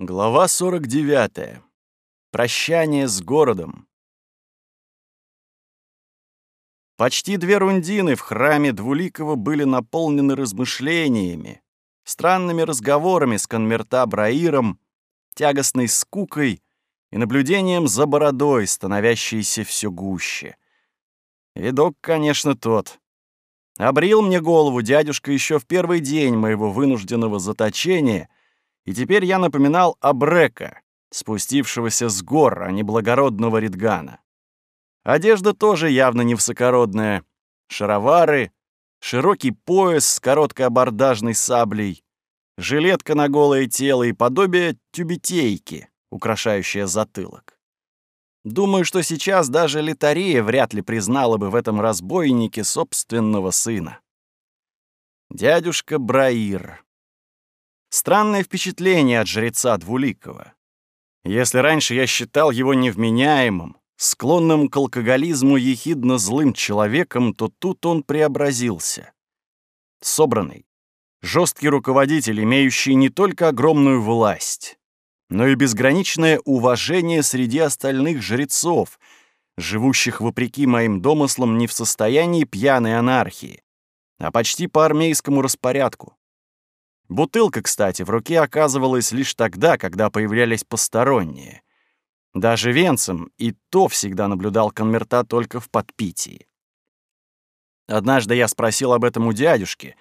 Глава 49. Прощание с городом. Почти две рундины в храме Двуликова были наполнены размышлениями, странными разговорами с конмерта Браиром, тягостной скукой и наблюдением за бородой, становящейся все гуще. Видок, конечно, тот. Обрил мне голову дядюшка еще в первый день моего вынужденного заточения — и теперь я напоминал Абрека, спустившегося с гор, а не благородного Ридгана. Одежда тоже явно не высокородная. Шаровары, широкий пояс с короткой абордажной саблей, жилетка на голое тело и подобие тюбетейки, украшающая затылок. Думаю, что сейчас даже Литария вряд ли признала бы в этом разбойнике собственного сына. Дядюшка Браир. Странное впечатление от жреца Двуликова. Если раньше я считал его невменяемым, склонным к алкоголизму ехидно злым человеком, то тут он преобразился. Собранный, жесткий руководитель, имеющий не только огромную власть, но и безграничное уважение среди остальных жрецов, живущих вопреки моим домыслам не в состоянии пьяной анархии, а почти по армейскому распорядку. Бутылка, кстати, в руке оказывалась лишь тогда, когда появлялись посторонние. Даже венцем и то всегда наблюдал конверта только в подпитии. Однажды я спросил об этом у дядюшки,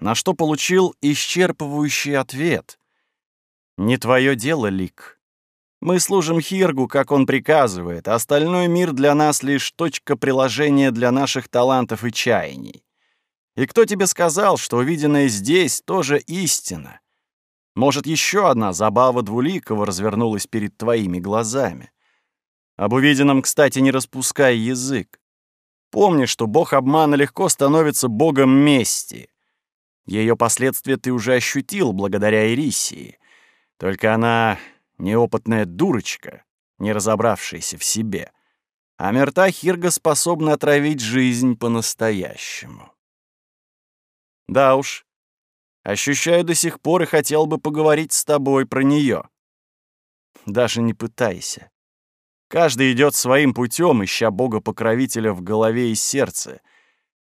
на что получил исчерпывающий ответ. «Не твое дело, Лик. Мы служим Хиргу, как он приказывает, а остальной мир для нас лишь точка приложения для наших талантов и чаяний. И кто тебе сказал, что увиденное здесь тоже истина? Может, еще одна забава Двуликова развернулась перед твоими глазами? Об увиденном, кстати, не распускай язык. Помни, что бог обмана легко становится богом мести. Ее последствия ты уже ощутил благодаря Ирисии. Только она неопытная дурочка, не разобравшаяся в себе. А мерта Хирга способна отравить жизнь по-настоящему. Да уж. Ощущаю до сих пор и хотел бы поговорить с тобой про нее. Даже не пытайся. Каждый идет своим путем, ища Бога-покровителя в голове и сердце.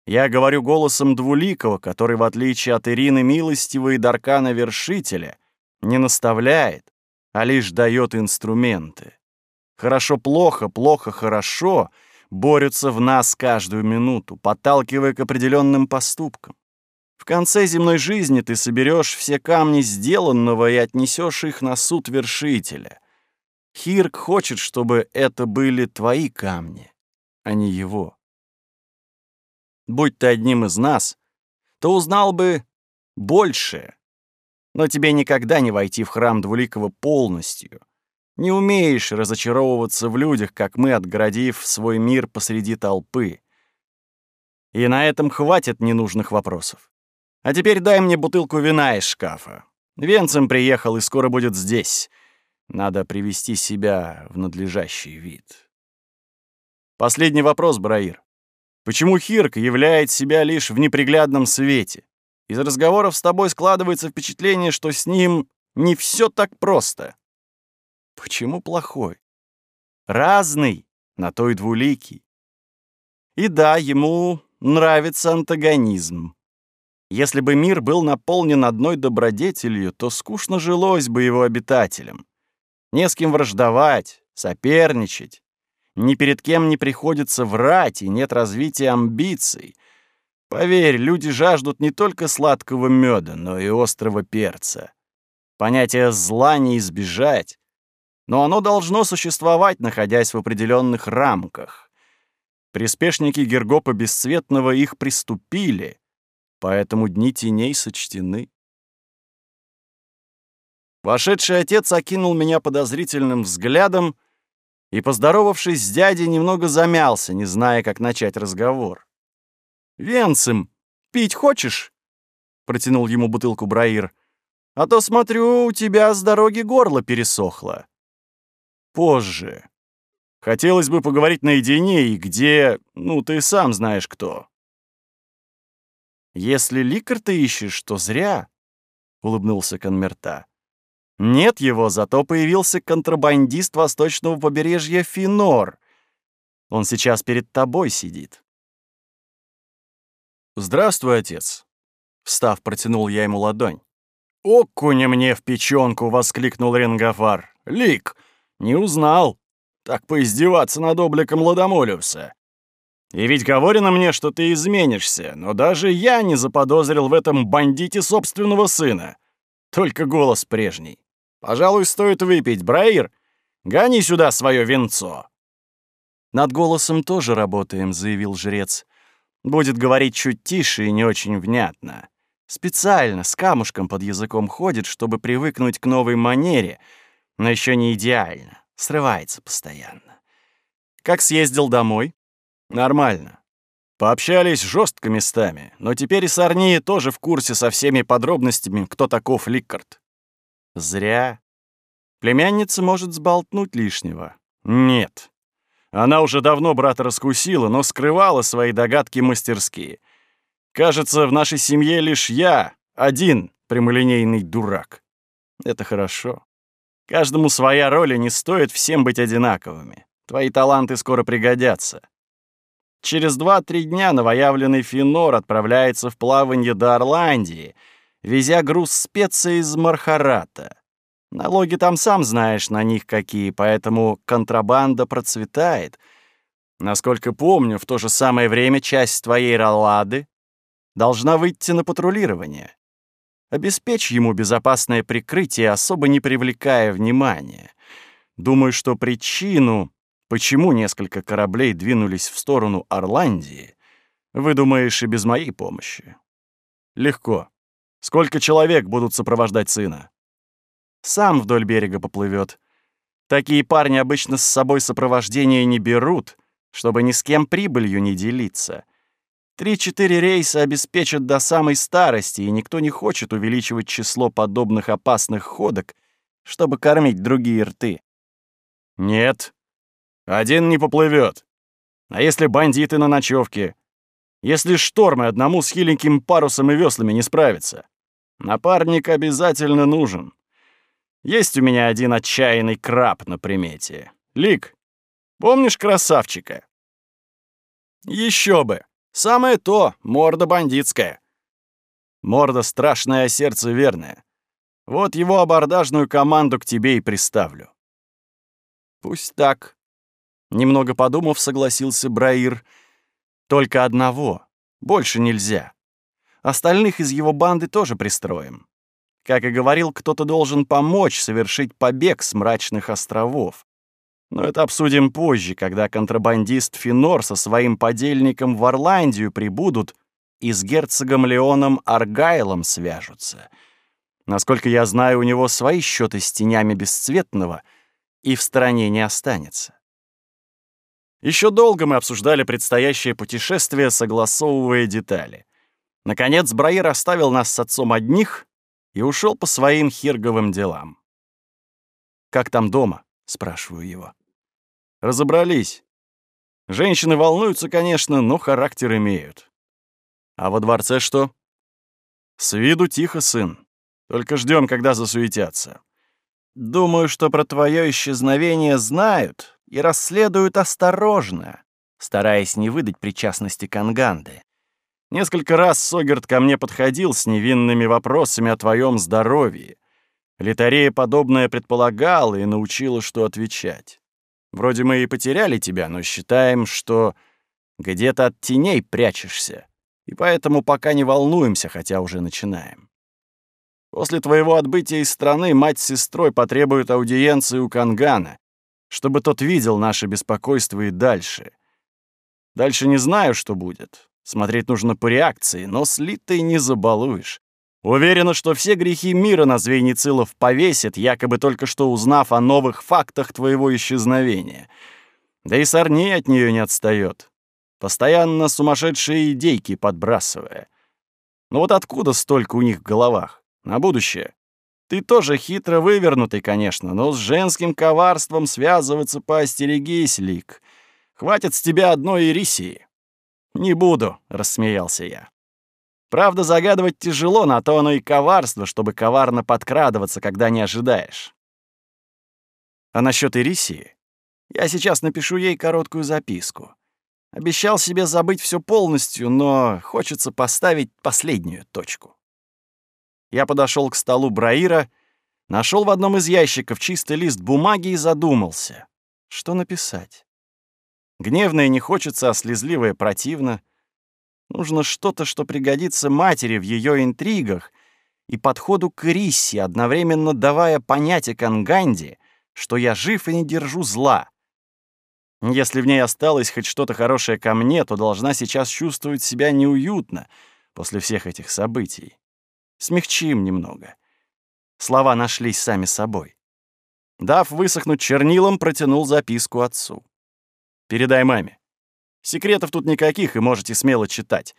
Я говорю голосом Двуликова, который, в отличие от Ирины Милостивого и Даркана Вершителя, не наставляет, а лишь дает инструменты. Хорошо-плохо, плохо-хорошо борются в нас каждую минуту, подталкивая к определенным поступкам. В конце земной жизни ты соберешь все камни сделанного и отнесешь их на суд вершителя. Хирк хочет, чтобы это были твои камни, а не его. Будь ты одним из нас, то узнал бы больше. Но тебе никогда не войти в храм Двуликого полностью. Не умеешь разочаровываться в людях, как мы, отгородив свой мир посреди толпы. И на этом хватит ненужных вопросов. А теперь дай мне бутылку вина из шкафа. Венцем приехал и скоро будет здесь. Надо привести себя в надлежащий вид. Последний вопрос, Браир. Почему Хирк являет себя лишь в неприглядном свете? Из разговоров с тобой складывается впечатление, что с ним не все так просто. Почему плохой? Разный, на той двуликий. И да, ему нравится антагонизм. Если бы мир был наполнен одной добродетелью, то скучно жилось бы его обитателям. Не с кем враждовать, соперничать. Ни перед кем не приходится врать, и нет развития амбиций. Поверь, люди жаждут не только сладкого меда, но и острого перца. Понятие зла не избежать, но оно должно существовать, находясь в определенных рамках. Приспешники Гергопа Бесцветного их приступили — поэтому дни теней сочтены. Вошедший отец окинул меня подозрительным взглядом и, поздоровавшись с дядей, немного замялся, не зная, как начать разговор. «Венцем, пить хочешь?» — протянул ему бутылку Браир. «А то, смотрю, у тебя с дороги горло пересохло». «Позже. Хотелось бы поговорить наедине и где, ну, ты сам знаешь кто». «Если ликар ты ищешь, то зря», — улыбнулся Конмерта. Нет его, зато появился контрабандист восточного побережья Финор. Он сейчас перед тобой сидит. «Здравствуй, отец!» Встав, протянул я ему ладонь. «Окуня мне в печёнку!» — воскликнул Ренгафар. «Лик! Не узнал! Так поиздеваться над обликом Ладомолиуса! И ведь говорено мне, что ты изменишься, но даже я не заподозрил в этом бандите собственного сына. Только голос прежний. Пожалуй, стоит выпить, Браир. Гони сюда свое венцо!» «Над голосом тоже работаем», — заявил жрец. «Будет говорить чуть тише и не очень внятно. Специально с камушком под языком ходит, чтобы привыкнуть к новой манере, но еще не идеально. Срывается постоянно. Как съездил домой? Нормально. Пообщались жестко местами, но теперь и Сарнии тоже в курсе со всеми подробностями, кто таков Ликкард. Зря. Племянница может сболтнуть лишнего. Нет. Она уже давно брата раскусила, но скрывала свои догадки мастерские — Кажется, в нашей семье лишь я, один прямолинейный дурак. Это хорошо. Каждому своя роль, и не стоит всем быть одинаковыми. Твои таланты скоро пригодятся. Через два-три дня новоявленный Финор отправляется в плавание до Орландии, везя груз специй из Мархарата. Налоги там сам знаешь на них какие, поэтому контрабанда процветает. Насколько помню, в то же самое время часть твоей роллады должна выйти на патрулирование. Обеспечь ему безопасное прикрытие, особо не привлекая внимания. Думаю, что причину, почему несколько кораблей двинулись в сторону Орландии, выдумаешь и без моей помощи. Легко. Сколько человек будут сопровождать сына? Сам вдоль берега поплывет. Такие парни обычно с собой сопровождение не берут, чтобы ни с кем прибылью не делиться. Три-четыре рейса обеспечат до самой старости, и никто не хочет увеличивать число подобных опасных ходок, чтобы кормить другие рты. Нет, один не поплывет. А если бандиты на ночевке? Если штормы одному с хиленьким парусом и веслами не справятся? Напарник обязательно нужен. Есть у меня один отчаянный краб на примете. Лик, помнишь красавчика? Еще бы. Самое то, морда бандитская. Морда страшная, а сердце верное. Вот его абордажную команду к тебе и приставлю. Пусть так. Немного подумав, согласился Браир. Только одного. Больше нельзя. Остальных из его банды тоже пристроим. Как и говорил, кто-то должен помочь совершить побег с мрачных островов. Но это обсудим позже, когда контрабандист Финор со своим подельником в Орландию прибудут и с герцогом Леоном Аргайлом свяжутся. Насколько я знаю, у него свои счеты с тенями бесцветного и в стране не останется. Еще долго мы обсуждали предстоящее путешествие, согласовывая детали. Наконец, Браир оставил нас с отцом одних и ушел по своим хирговым делам. «Как там дома?» — спрашиваю его. Разобрались. Женщины волнуются, конечно, но характер имеют. А во дворце что? С виду тихо, сын. Только ждем, когда засуетятся. Думаю, что про твое исчезновение знают и расследуют осторожно, стараясь не выдать причастности Канганды. Несколько раз Согерт ко мне подходил с невинными вопросами о твоем здоровье. Литарея подобное предполагала и научила, что отвечать. Вроде мы и потеряли тебя, но считаем, что где-то от теней прячешься, и поэтому пока не волнуемся, хотя уже начинаем. После твоего отбытия из страны мать с сестрой потребуют аудиенции у Кангана, чтобы тот видел наше беспокойство и дальше. Дальше не знаю, что будет. Смотреть нужно по реакции, но слитой не забалуешь. Уверена, что все грехи мира на Звейницилов повесят, якобы только что узнав о новых фактах твоего исчезновения. Да и Сорни от нее не отстает, постоянно сумасшедшие идейки подбрасывая. Но вот откуда столько у них в головах? На будущее. Ты тоже хитро вывернутый, конечно, но с женским коварством связываться поостерегись, Лик. Хватит с тебя одной Ирисии. «Не буду», — рассмеялся я. Правда, загадывать тяжело, на то оно и коварство, чтобы коварно подкрадываться, когда не ожидаешь. А насчет Ирисии? Я сейчас напишу ей короткую записку. Обещал себе забыть все полностью, но хочется поставить последнюю точку. Я подошел к столу Браира, нашел в одном из ящиков чистый лист бумаги и задумался. Что написать? Гневное не хочется, а слезливое противно. Нужно что-то, что пригодится матери в ее интригах и подходу к Рисси, одновременно давая понять Канганди, что я жив и не держу зла. Если в ней осталось хоть что-то хорошее ко мне, то должна сейчас чувствовать себя неуютно после всех этих событий. Смягчим немного. Слова нашлись сами собой. Дав высохнуть чернилом, протянул записку отцу. «Передай маме. Секретов тут никаких, и можете смело читать.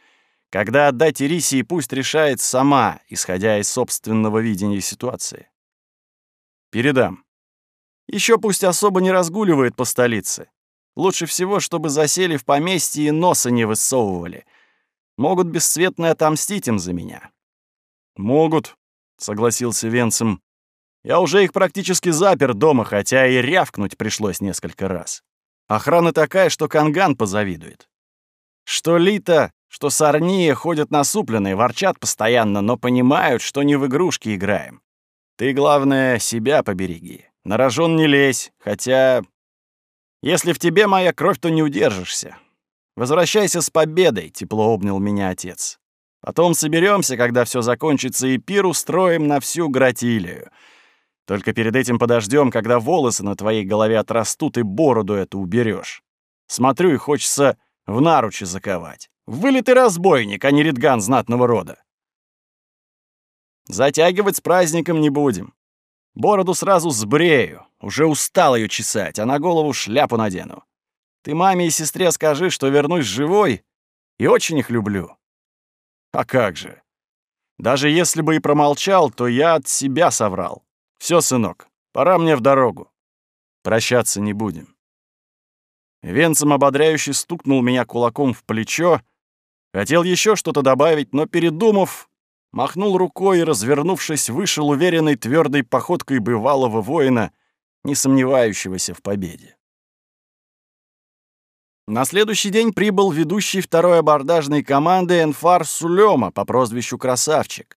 Когда отдать Ирисии, пусть решает сама, исходя из собственного видения ситуации. Передам. Еще пусть особо не разгуливает по столице. Лучше всего, чтобы засели в поместье и носа не высовывали. Могут бесцветно отомстить им за меня». «Могут», — согласился Венцем. «Я уже их практически запер дома, хотя и рявкнуть пришлось несколько раз. Охрана такая, что Канган позавидует. Что Лита, что Сарния ходят насупленные, ворчат постоянно, но понимают, что не в игрушки играем. Ты, главное, себя побереги. На рожон не лезь, хотя если в тебе моя кровь, то не удержишься. Возвращайся с победой, тепло обнял меня отец. Потом соберемся, когда все закончится, и пир устроим на всю гратилию. Только перед этим подождем, когда волосы на твоей голове отрастут и бороду эту уберешь. Смотрю, и хочется в наручи заковать. Вылитый разбойник, а не редган знатного рода. Затягивать с праздником не будем. Бороду сразу сбрею, уже устал ее чесать, а на голову шляпу надену. Ты маме и сестре скажи, что вернусь живой и очень их люблю. А как же? Даже если бы и промолчал, то я от себя соврал. Все, сынок, пора мне в дорогу. Прощаться не будем. Венцем ободряюще стукнул меня кулаком в плечо, хотел еще что-то добавить, но, передумав, махнул рукой и, развернувшись, вышел уверенной твердой походкой бывалого воина, не сомневающегося в победе. На следующий день прибыл ведущий второй абордажной команды Энфар Сулема по прозвищу Красавчик.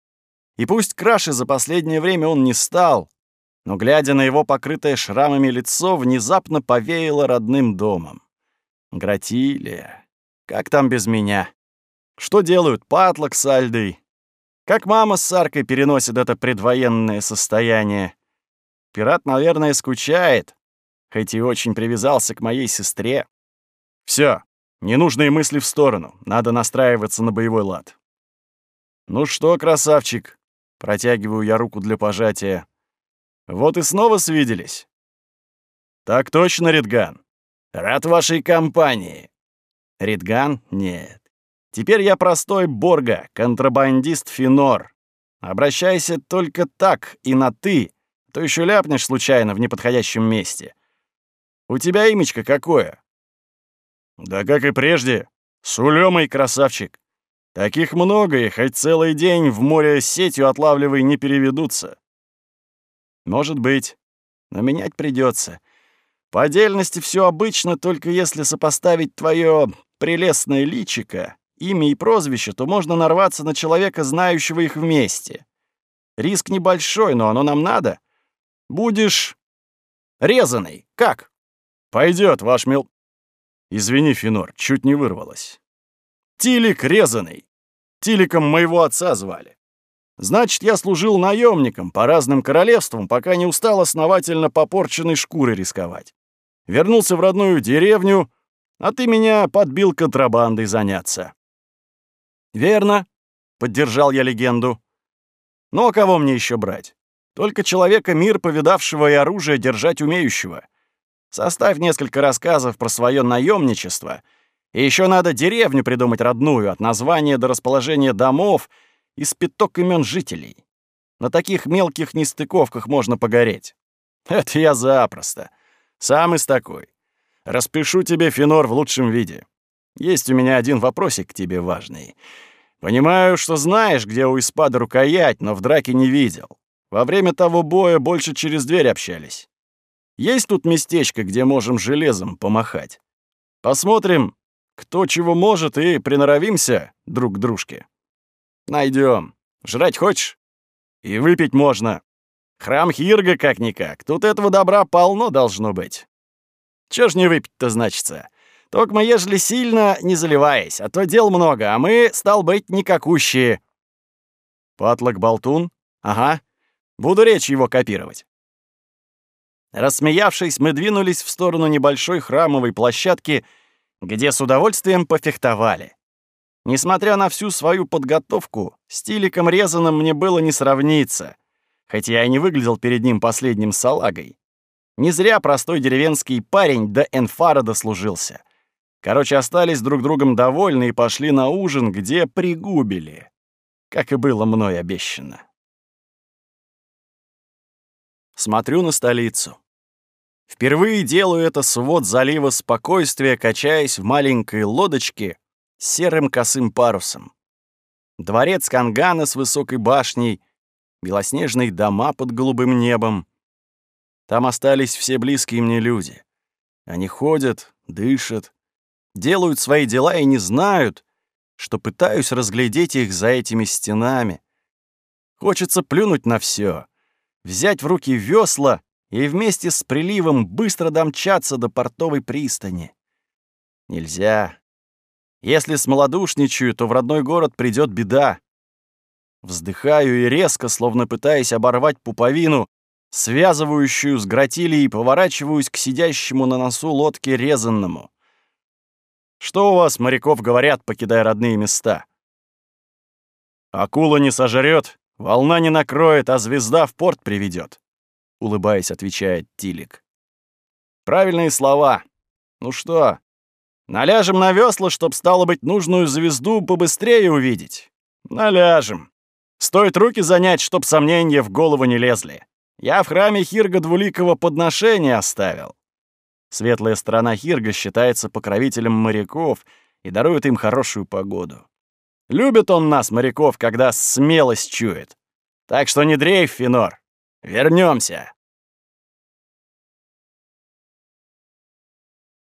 И пусть краше за последнее время он не стал, но, глядя на его покрытое шрамами лицо, внезапно повеяло родным домом. Гратилия. Как там без меня? Что делают Патлок с Альдой? Как мама с Саркой переносит это предвоенное состояние? Пират, наверное, скучает, хоть и очень привязался к моей сестре. Все, ненужные мысли в сторону, надо настраиваться на боевой лад. Ну что, красавчик, протягиваю я руку для пожатия. Вот и снова свиделись. Так точно, Ридган. Рад вашей компании. Ридган? Нет. Теперь я простой Борга, контрабандист Финор. Обращайся только так и на «ты», то еще ляпнешь случайно в неподходящем месте. У тебя имечко какое? Да как и прежде. Сулёмый красавчик. Таких много, и хоть целый день в море сетью отлавливай не переведутся. Может быть, но менять придется. По отдельности все обычно, только если сопоставить твое прелестное личико имя и прозвище, то можно нарваться на человека, знающего их вместе. Риск небольшой, но оно нам надо. Будешь резаный. Как? Пойдет, ваш мил... Извини, Финор, чуть не вырвалось. Тилик резаный. Тиликом моего отца звали. Значит, я служил наемником по разным королевствам, пока не устал основательно попорченной шкурой рисковать. Вернулся в родную деревню, а ты меня подбил контрабандой заняться. «Верно», — поддержал я легенду. «Ну а кого мне еще брать? Только человека мир повидавшего и оружие держать умеющего. Составь несколько рассказов про свое наемничество, и еще надо деревню придумать родную, от названия до расположения домов и спиток имен жителей. На таких мелких нестыковках можно погореть. Это я запросто. Сам из такой. Распишу тебе, Финор, в лучшем виде. Есть у меня один вопросик к тебе важный. Понимаю, что знаешь, где у Испада рукоять, но в драке не видел. Во время того боя больше через дверь общались. Есть тут местечко, где можем железом помахать. Посмотрим, кто чего может, и приноровимся друг к дружке. Найдем. Жрать хочешь? И выпить можно. Храм Хирга как-никак. Тут этого добра полно должно быть. Чё ж не выпить-то, значится? Только мы, ежели сильно, не заливаясь, а то дел много, а мы, стал быть, никакущие. Патлок болтун? Ага. Буду речь его копировать. Рассмеявшись, мы двинулись в сторону небольшой храмовой площадки, где с удовольствием пофехтовали. Несмотря на всю свою подготовку, стиликом резаным мне было не сравниться, хотя я и не выглядел перед ним последним салагой. Не зря простой деревенский парень до Энфара дослужился. Короче, остались друг другом довольны и пошли на ужин, где пригубили, как и было мной обещано. Смотрю на столицу. Впервые делаю это свод залива спокойствия, качаясь в маленькой лодочке с серым косым парусом. Дворец Кангана с высокой башней, белоснежные дома под голубым небом. Там остались все близкие мне люди. Они ходят, дышат, делают свои дела и не знают, что пытаюсь разглядеть их за этими стенами. Хочется плюнуть на все, взять в руки весла и вместе с приливом быстро домчаться до портовой пристани. Нельзя. Если смолодушничаю, то в родной город придет беда. Вздыхаю и резко, словно пытаясь оборвать пуповину, связывающую с гратилией, поворачиваюсь к сидящему на носу лодке резанному. Что у вас, моряков, говорят, покидая родные места? Акула не сожрет, волна не накроет, а звезда в порт приведет улыбаясь, отвечает Тилик. Правильные слова. Ну что, наляжем на весла, чтоб стало быть нужную звезду побыстрее увидеть? Наляжем. Стоит руки занять, чтоб сомнения в голову не лезли. Я в храме Хирга двуликого подношения оставил. Светлая сторона Хирга считается покровителем моряков и дарует им хорошую погоду. Любит он нас, моряков, когда смелость чует. Так что не дрейф, Финор. Вернемся.